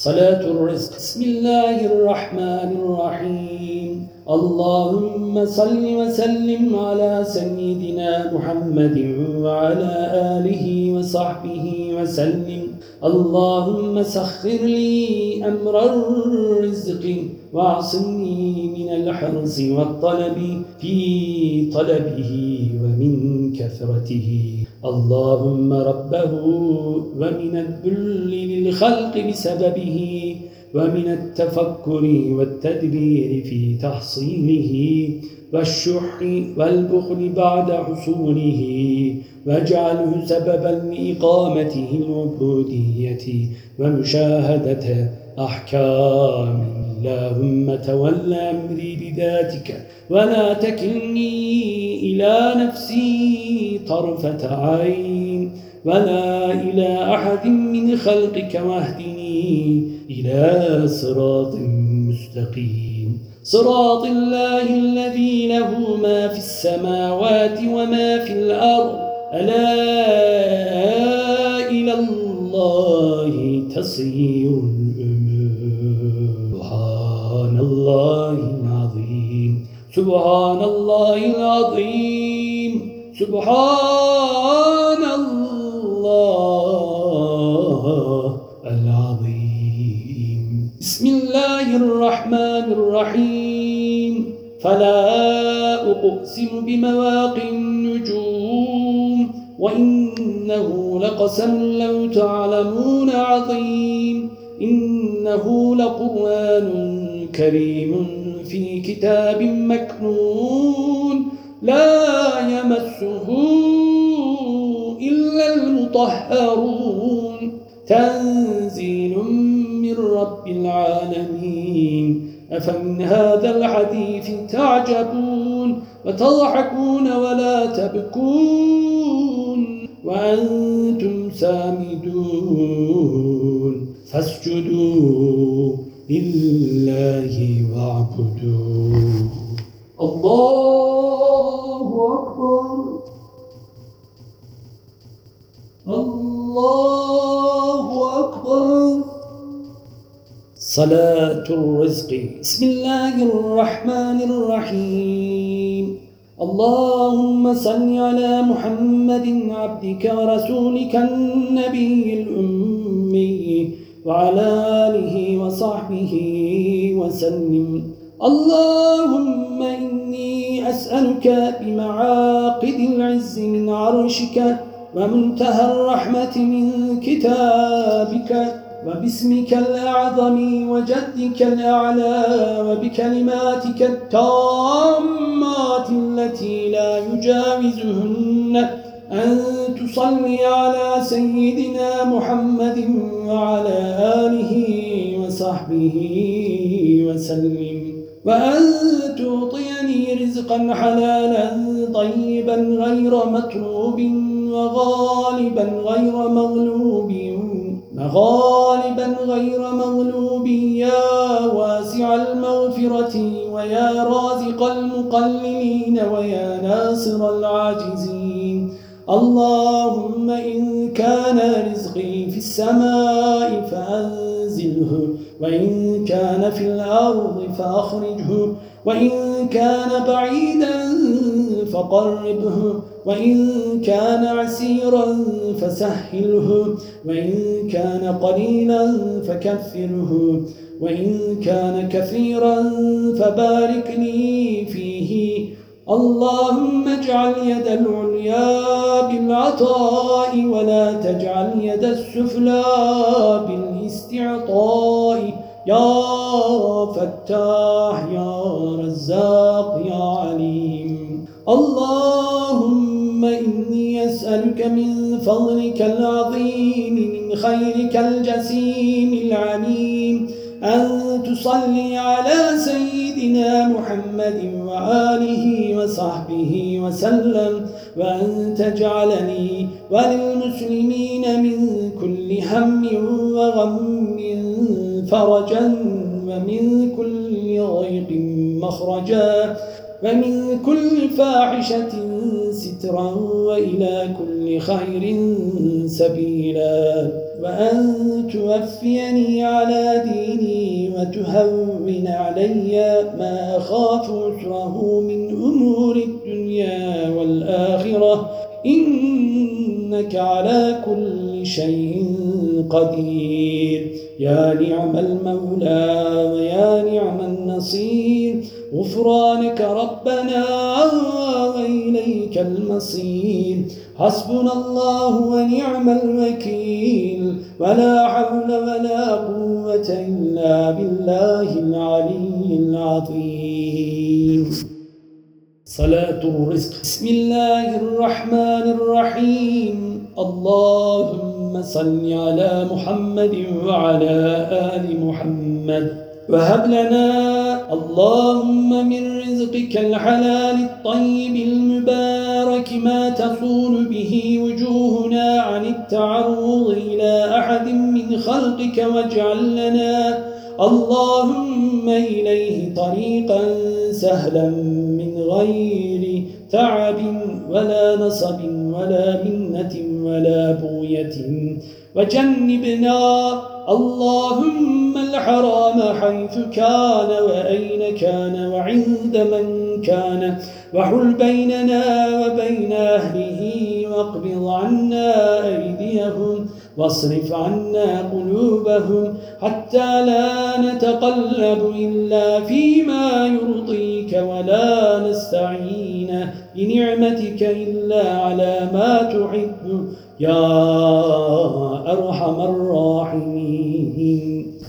صلاة الرزق. بسم الله الرحمن الرحيم. اللهم صل وسلم على سيدنا محمد وعلى آله وصحبه وسلم. اللهم سخر لي أمر الرزق وأعصمني من الحرص والطلب في طلبه ومن كثرته. اللهم ربه ومن الذل للخلق بسببه ومن التفكر والتدبير في تحصيله والشح والبخل بعد حصوله واجعله سببا لإقامته العبودية ومشاهدة أحكام اللهم تول أمري بذاتك ولا تكلني إلى نفسي طرفة عين ولا إلى أحد من خلقك واهدني إلى صراط مستقيم. صراط الله الذي له ما في السماوات وما في الأرض. ألا إلى الله تصير الأمور. سبحان الله العظيم. سبحان الله العظيم. بسم الله الرحمن الرحيم. فلا أقسم بمواقع النجوم. وإنه لقسم لو تعلمون عظيم. إنه لقرآن كريم في كتاب مكنون لا يمسه إلا المطهرون. تنزيل من رب العالمين. أفمن هذا الحديث تعجبون؟ وتضحكون ولا تبكون؟ وأنتم سامدون. فاسجدوا لله واعبدوا الله أكبر. الله أكبر. صلاة الرزق. بسم الله الرحمن الرحيم. اللهم صل على محمد عبدك ورسولك النبي الأمي. وعلى آله وصحبه وسلم. اللهم إني أسألك بمعاقد العز من عرشك ومنتهى الرحمة من كتابك وباسمك الأعظم وجدك الأعلى وبكلماتك التامات التي لا يجاوزهن. أن تصلي على سيدنا محمد وعلى آله وصحبه وسلم. وأن تعطيني رزقا حلالا طيبا غير مطلوب وغالبا غير مغلوب. غالبا غير مغلوب يا واسع المغفرة ويا رازق المقللين ويا ناصر العاجزين. اللهم إن كان رزقي في السماء فأنزله وإن كان في الأرض فأخرجه وإن كان بعيدا فقربه وإن كان عسيرا فسهله وإن كان قليلا فكثره وإن كان كثيرا فبارك لي فيه. اللهم اجعل يد العليا بالعطاء ولا تجعل يد السفلى بالاستعطاء. يا فتاح يا رزاق يا عليم. اللهم إني أسألك من فضلك العظيم من خيرك الجسيم العليم. أن تصلي على سيدنا محمد وآله وصحبه وسلم وأن تجعلني وللمسلمين من كل هم وغم فرجا ومن كل ضيق مخرجا ومن كل فاحشة سترا وإلى كل خير سبيلا. وأن توفيني على ديني وتهون علي ما أخاف عسره من أمور الدنيا والآخرة. إنك على كل شيء قدير. يا نعم المولى ويا نعم النصير. غفرانك ربنا وإليك المصير. حسبنا الله ونعم الوكيل. ولا حول ولا قوة إلا بالله العلي العظيم. صلاة الرزق. بسم الله الرحمن الرحيم. اللهم صل على محمد وعلى آل محمد. وهب لنا اللهم من رزقك الحلال الطيب المبارك. ما تصول به وجوهنا عن التعرض إلى أحد من خلقك واجعل لنا اللهم إليه طريقا سهلا من غير تعب ولا نصب ولا منة ولا بوية وجنبنا اللهم الحرام حيث كان وأين كان وعند من كان وحل بيننا وبين أهله وأقبض عنا أيديهم واصرف عنا قلوبهم حتى لا نتقلب إلا فيما يرضيك ولا نستعين بنعمتك إلا على ما تحب. يا أرحم الراحمين.